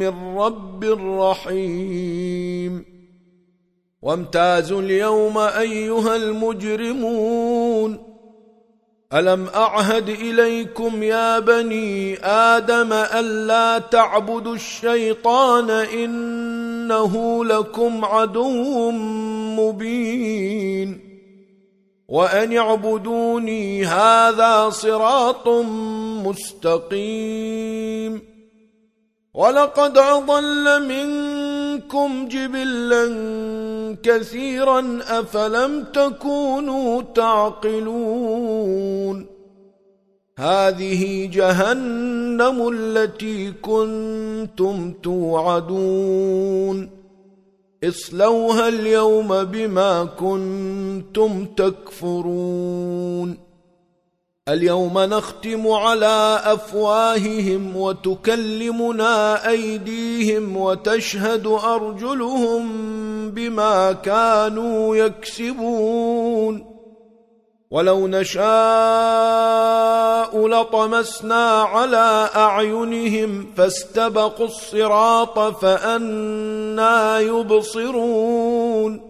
من رب رحيم وامتاز اليوم أيها المجرمون. ألم أعهد إليكم يا بني آدم ألا تعبدوا الشيطان إنه لكم عدو مبين. وأن اعْبُدُونِي هذا صراط مستقيم. وَلَقَدْ أَضَلَّ مِنْكُمْ جِبِلًّا كَثِيرًا أَفَلَمْ تَكُونُوا تَعْقِلُونَ هَذِهِ جَهَنَّمُ الَّتِي كُنْتُمْ تُوعَدُونَ اصلوها اليوم بما كنتم تكفرون اليوم نختم على أفواههم وتكلمنا أيديهم وتشهد أرجلهم بما كانوا يكسبون ولو نشاء لطمسنا على أعينهم فاستبقوا الصراط فأنا يبصرون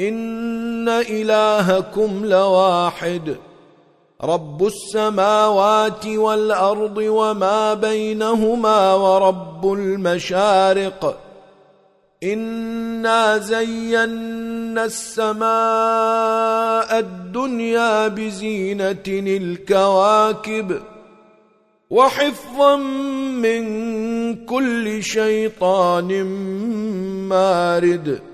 ان الهكم لواحد. رب السماوات والارض وما بينهما ورب المشارق. إنا زينا السماء الدنيا بزينة الكواكب. وحفظا من كل شيطان مارد.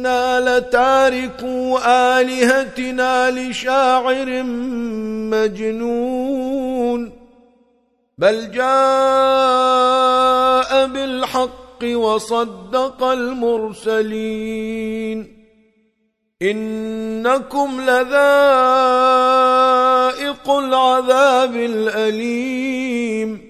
إنا لتاركوا آلهتنا لشاعر مجنون بل جاء بالحق وصدق المرسلين إنكم لذائق العذاب الأليم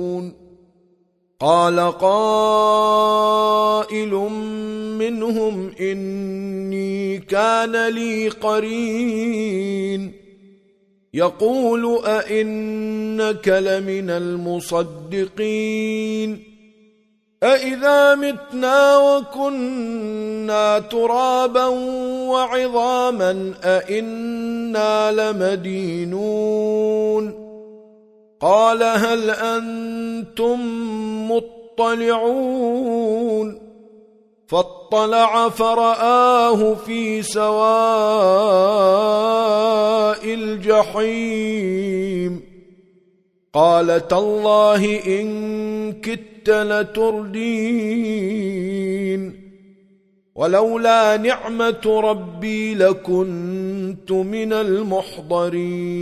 قال قائل منهم إني كان لي قرين. يقول أئنك لمن المصدقين. أَإِذَا مِتْنَا وَكُنَّا تُرَابًا وَعِظَامًا أئنا لَمَدِينُونَ. قال هل أنتم مطلعون فاطلع فرآه في سواء الجحيم قال تالله إن كدت لتردين ولولا نعمة ربي لكنت من المحضرين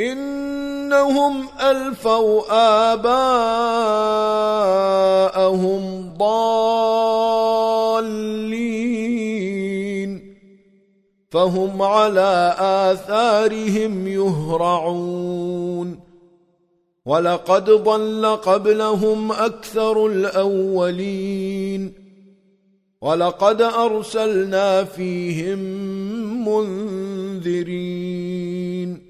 إنهم ألفوا آباءهم ضالين. فهم على آثارهم يهرعون. ولقد ضل قبلهم أكثر الأولين. ولقد أرسلنا فيهم منذرين.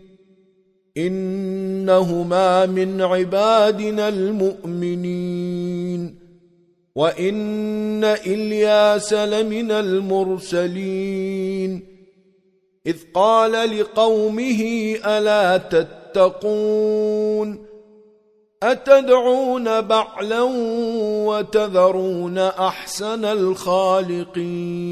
إنهما من عبادنا المؤمنين وإن إلياس لمن المرسلين إذ قال لقومه ألا تتقون أتدعون بعلا وتذرون أحسن الخالقين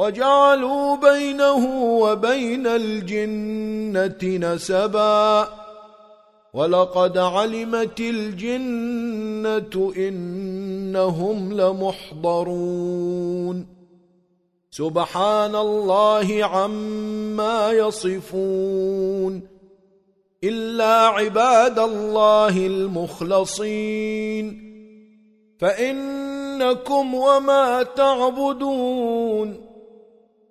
وجعلوا بينه وبين الجنة نسبا. ولقد علمت الجنة إنهم لمحضرون. سبحان الله عما يصفون. إلا عباد الله المخلصين. فإنكم وما تعبدون.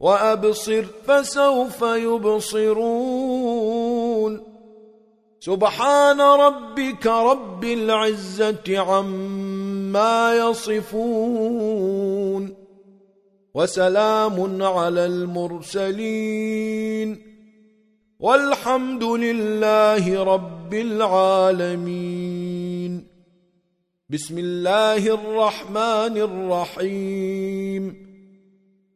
وأبصر فسوف يبصرون. سبحان ربك رب العزة عما يصفون. وسلام على المرسلين. والحمد لله رب العالمين. بسم الله الرحمن الرحيم.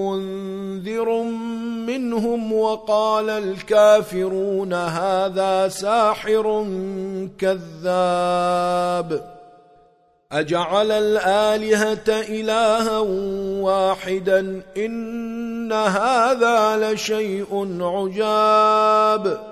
منذر منهم وقال الكافرون هذا ساحر كذاب أجعل الآلهة إلها واحدا إن هذا لشيء عجاب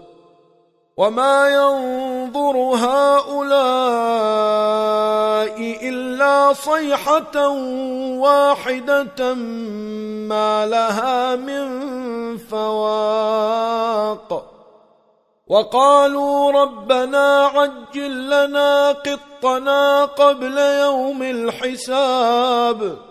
وما ينظر هؤلاء إلا صيحة واحدة ما لها من فواق وقالوا ربنا عجل لنا قطنا قبل يوم الحساب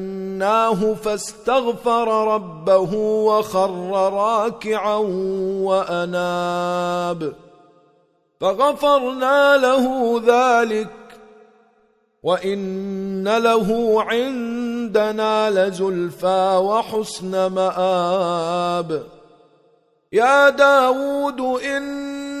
فناديناه فاستغفر ربه وخر راكعا وأناب فغفرنا له ذلك وإن له عندنا لزلفى وحسن مآب يا داود إن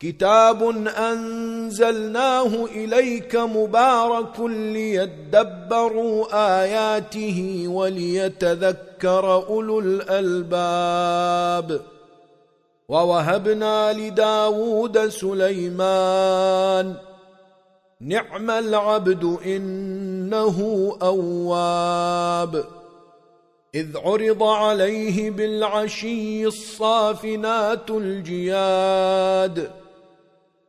كتاب أنزلناه إليك مبارك ليتدبروا آياته وليتذكر أولو الألباب ووهبنا لداود سليمان نعم العبد إنه أواب إذ عرض عليه بالعشي الصافنات الجياد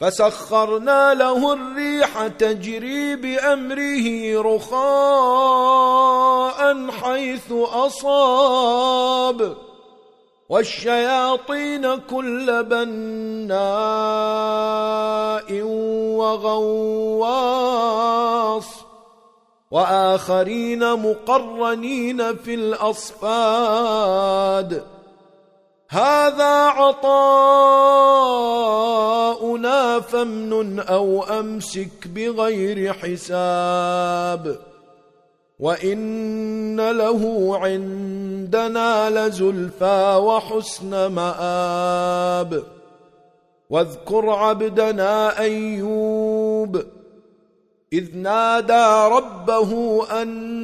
فسخرنا له الريح تجري بأمره رخاء حيث أصاب. والشياطين كل بناء وغواص. وآخرين مقرنين في الأصفاد. هذا عطاؤنا فمن أو أمسك بغير حساب وإن له عندنا لزلفى وحسن مآب واذكر عبدنا أيوب إذ نادى ربه أن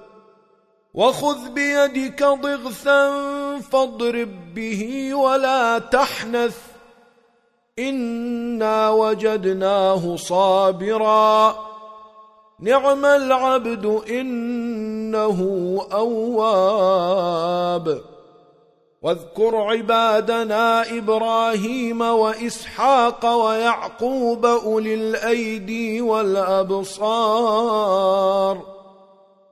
وَخُذْ بِيَدِكَ ضِغْثًا فَاضْرِبْ بِهِ وَلَا تَحْنَثْ. إِنَّا وَجَدْنَاهُ صَابِرًا. نِعْمَ الْعَبْدُ إِنَّهُ أَوَّابٌ. وَاذْكُرْ عِبَادَنَا إِبْرَاهِيمَ وَإِسْحَاقَ وَيَعْقُوبَ أُولِي الْأَيْدِي وَالْأَبْصَارِ.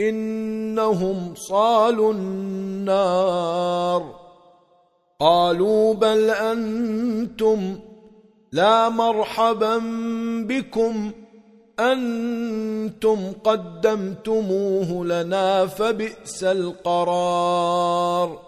إنهم صالوا النار. قالوا بل أنتم لا مرحبا بكم. أنتم قدمتموه لنا فبئس القرار.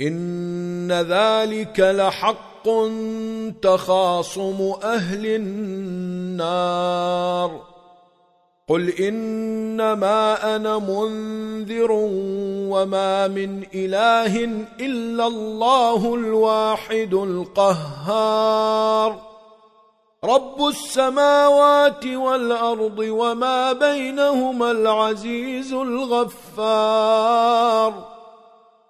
ان ذلك لحق تخاصم أهل النار قل انما أنا منذر وما من اله الا الله الواحد القهار رب السماوات والارض وما بينهما العزيز الغفار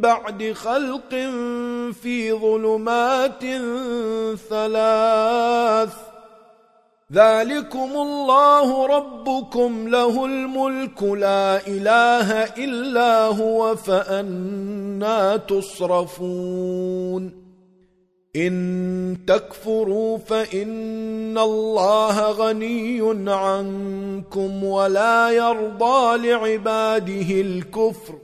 بعد خلق في ظلمات ثلاث. ذلكم الله ربكم له الملك لا إله إلا هو فأنا تصرفون. إن تكفروا فإن الله غني عنكم ولا يرضى لعباده الكفر.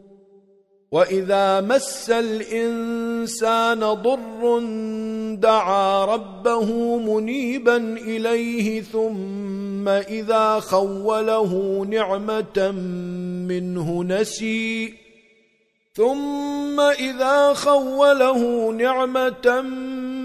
وَإِذَا مَسَّ الْإِنسَانَ ضُرٌّ دَعَا رَبَّهُ مُنِيبًا إِلَيْهِ ثُمَّ إِذَا خَوَّلَهُ نِعْمَةً مِنْهُ نَسِي ثُمَّ إِذَا خَوَّلَهُ نِعْمَةً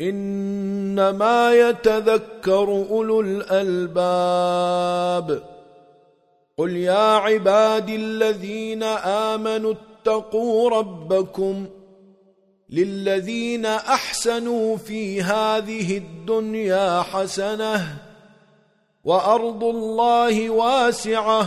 إنما يتذكر أولو الألباب. قل يا عبادي الذين آمنوا اتقوا ربكم للذين أحسنوا في هذه الدنيا حسنة وأرض الله واسعة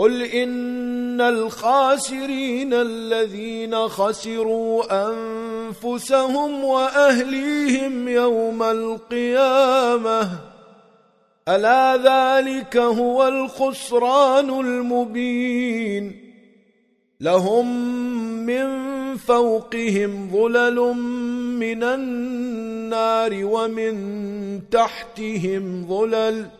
قل إن الخاسرين الذين خسروا أنفسهم وأهليهم يوم القيامة ألا ذلك هو الخسران المبين لهم من فوقهم ظلل من النار ومن تحتهم ظلل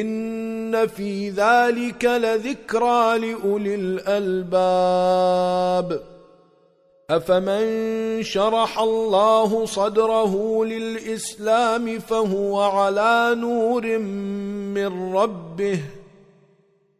ان في ذلك لذكرى لاولي الالباب افمن شرح الله صدره للاسلام فهو على نور من ربه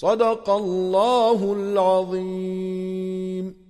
صدق الله العظيم.